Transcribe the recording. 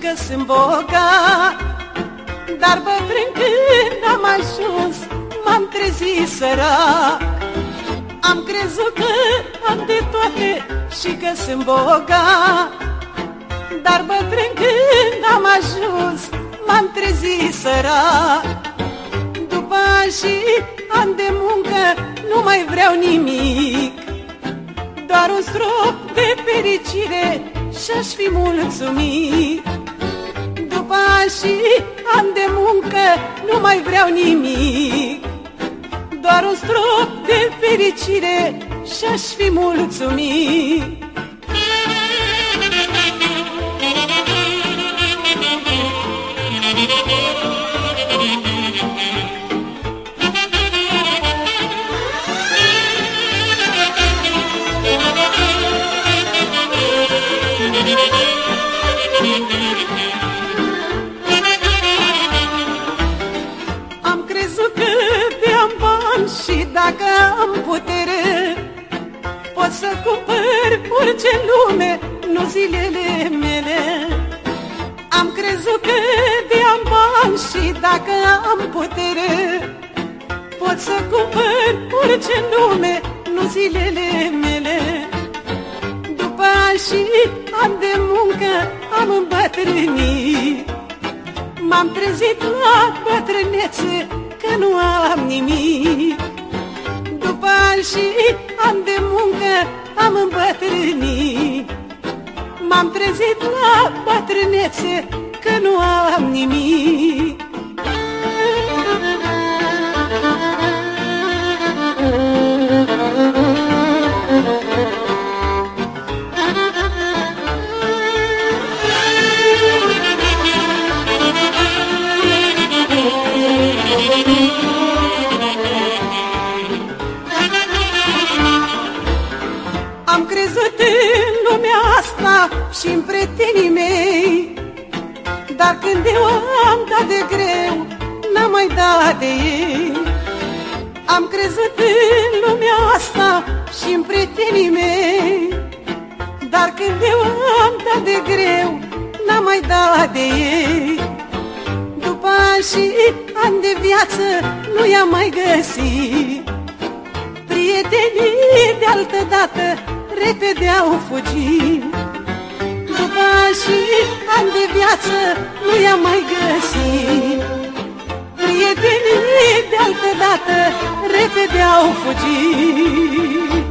că sunt bogat. Dar bătrân când am ajuns m-am trezit sărac. Am crezut că am de toate și că sunt bogat. Dar bătrân când am ajuns m-am trezit sărac. După ani și ani de muncă nu mai vreau nimic. Doar un strop de fericire și-aș fi mulțumit. După ani și ani de muncă nu mai vreau nimic. Doar un strop de fericire și-aș fi mulțumit Am crezut că de am bani și dacă am putere Pot să cumpăr orice lume, nu zilele mele. Am crezut că de am bani și dacă am putere Pot să cumpăr orice lume, nu zilele mele. După ani și ani de muncă am îmbătrânit. M-am trezit la bătrânețe că nu am nimic. După ani și ani de muncă am îmbătrânit. M-am trezit la bătrânețe că nu am nimic Am crezut în lumea asta și în prietenii mei. Dar când eu am dat de greu, n-am mai dat de ei. Am crezut în lumea asta și în prietenii mei. Dar când eu am dat de greu, n-am mai dat de ei. După ani și ani de viață, nu i-am mai găsit. Prietenii de altă dată repede au fugit. După ani și ani de viață nu i-am mai găsit. Prietenii de altă dată repede au fugit